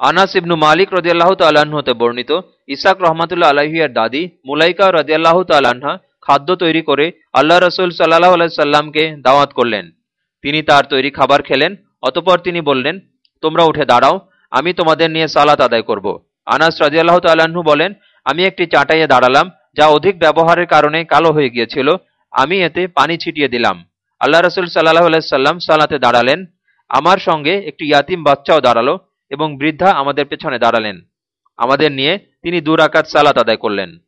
আনাস ইবনু মালিক রদিয়াল্লাহ হতে বর্ণিত, ইসাক রহমাতুল্লাহ আলাহিয়ার দাদি মুলাইকা রদিয়াল্লাহ তাল্লাহা খাদ্য তৈরি করে আল্লাহ রসুল সাল্লাহ আলাইসাল্লামকে দাওয়াত করলেন। তিনি তার তৈরি খাবার খেলেন, অতপর তিনি বললেন, তোমরা উঠে দাঁড়াও, আমি তোমাদের নিয়ে সালাত আদায় করব। আনাস রাজিয়াল্লাহ তাল্লাহ্ন বলেন, আমি একটি চাটাইয়ে দাঁড়ালাম, যা অধিক ব্যবহারের কারণে কালো হয়ে গিয়েছিল, আমি এতে পানি ছিটিয়ে দিলাম। আল্লাহ রসুল সাল্লাহ আলাইসাল্লাম সালাতে দাঁড়ালেন, আমার সঙ্গে একটি ইয়াতিম বাচ্চাও দাঁড়াল এবং বৃদ্ধা আমাদের পেছনে দাঁড়ালেন। আমাদের নিয়ে তিনি দুরাকাত সালাত আদায় করলেন।